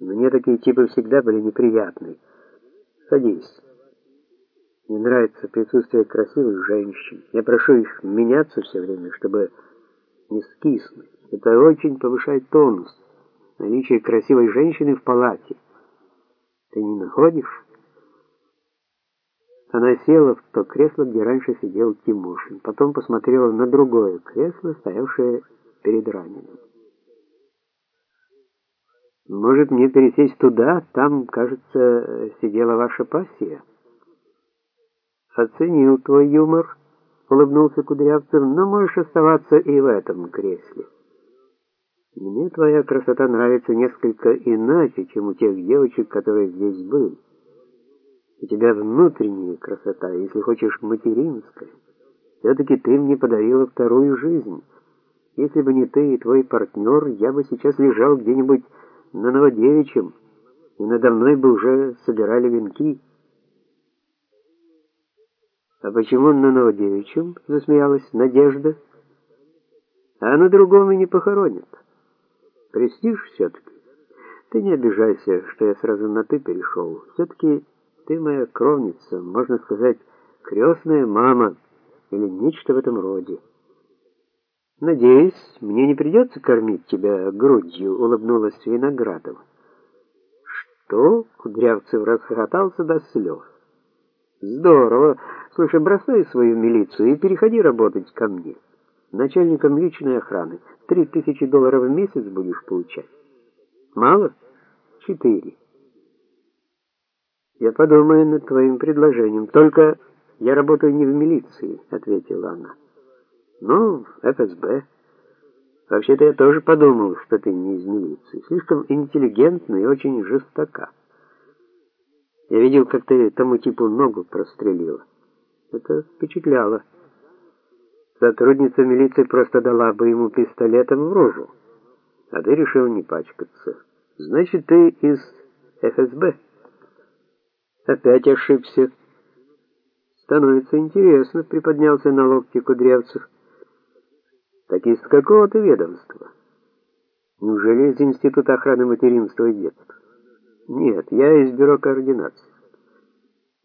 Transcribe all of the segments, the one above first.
Мне такие типы всегда были неприятны. Садись. Мне нравится присутствие красивых женщин. Я прошу их меняться все время, чтобы не скиснуть. Это очень повышает тонус. Наличие красивой женщины в палате. Ты не находишь? Она села в то кресло, где раньше сидел Тимошин. Потом посмотрела на другое кресло, стоявшее перед раненым. Может, мне пересесть туда? Там, кажется, сидела ваша пассия. Оценил твой юмор, улыбнулся Кудрявцев, но можешь оставаться и в этом кресле. Мне твоя красота нравится несколько иначе, чем у тех девочек, которые здесь были. У тебя внутренняя красота, если хочешь, материнская. Все-таки ты мне подарила вторую жизнь. Если бы не ты и твой партнер, я бы сейчас лежал где-нибудь на Новодевичьем, и надо мной бы уже собирали венки. А почему на Новодевичьем? засмеялась Надежда. А на другом и не похоронят. Престиж все-таки. Ты не обижайся, что я сразу на «ты» перешел. Все-таки ты моя кровница, можно сказать, крестная мама или нечто в этом роде. Надеюсь, мне не придется кормить тебя грудью, улыбнулась Виноградова. Что? Кудрявцев расхохотался до слез. Здорово. Слушай, бросай свою милицию и переходи работать ко мне. Начальником личной охраны. Три тысячи долларов в месяц будешь получать. Мало? Четыре. Я подумаю над твоим предложением. Только я работаю не в милиции, ответила она. Ну, ФСБ. Вообще-то я тоже подумал, что ты не из милиции. Слишком интеллигентна и очень жестока. Я видел, как ты тому типу ногу прострелила. Это впечатляло. Сотрудница милиции просто дала бы ему пистолетом в рожу. А ты решил не пачкаться. Значит, ты из ФСБ. Опять ошибся. Становится интересно, приподнялся на локте Кудрявцев. Так из какого ты ведомства? Неужели из Института охраны материнства и детства? Нет, я из бюро координации.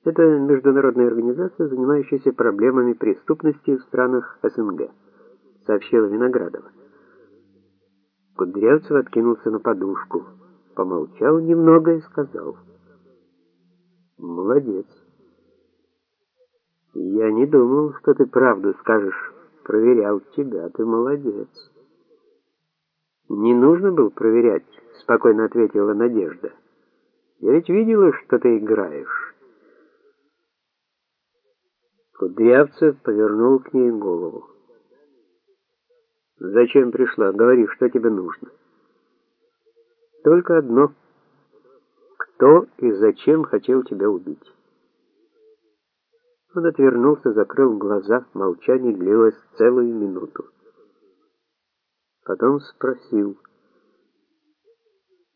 Это международная организация, занимающаяся проблемами преступности в странах СНГ, сообщила Виноградова. Кудрявцев откинулся на подушку, помолчал немного и сказал: Молодец. Я не думал, что ты правду скажешь. Проверял тебя, ты молодец. Не нужно было проверять, спокойно ответила Надежда. Я ведь видела, что ты играешь. Кудрявцев повернул к ней голову. Зачем пришла? Говори, что тебе нужно. Только одно кто и зачем хотел тебя убить. Он отвернулся, закрыл глаза, молчание длилось целую минуту. Потом спросил: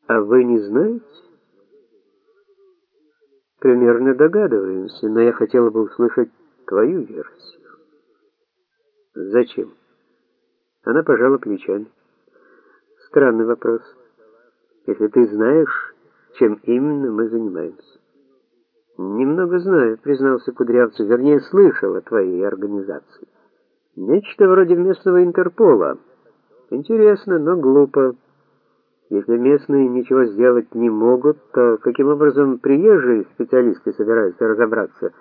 "А вы не знаете?" Примерно догадываемся, но я хотела бы услышать твою версию. Зачем? Она пожала плечами. Странный вопрос. Если ты знаешь, чем именно мы занимаемся. Немного знаю, признался Кудрявцев, вернее, слышал о твоей организации. Нечто вроде местного Интерпола. Интересно, но глупо. Если местные ничего сделать не могут, то каким образом приезжие специалисты собираются разобраться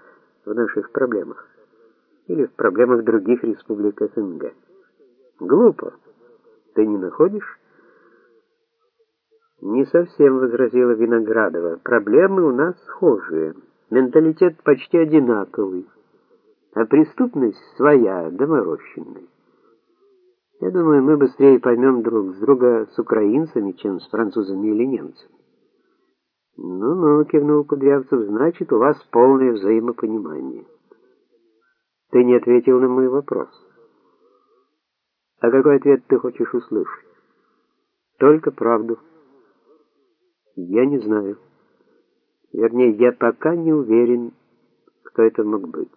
в наших проблемах или в проблемах других республик СНГ? Глупо. Ты не находишь? Не совсем возразила Виноградова. Проблемы у нас схожие. Менталитет почти одинаковый, а преступность своя, доморощенная. Я думаю, мы быстрее поймем друг с друга с украинцами, чем с французами или немцами. Ну-ну, кивнул Кудрявцев, значит, у вас полное взаимопонимание. Ты не ответил на мой вопрос. А какой ответ ты хочешь услышать? Только правду. Я не знаю. Вернее, я пока не уверен, кто это мог быть.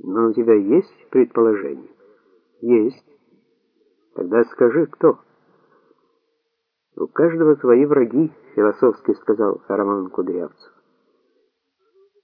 Но у тебя есть предположение? Есть. Тогда скажи, кто? У каждого свои враги, философски сказал Роман Кудрявцев.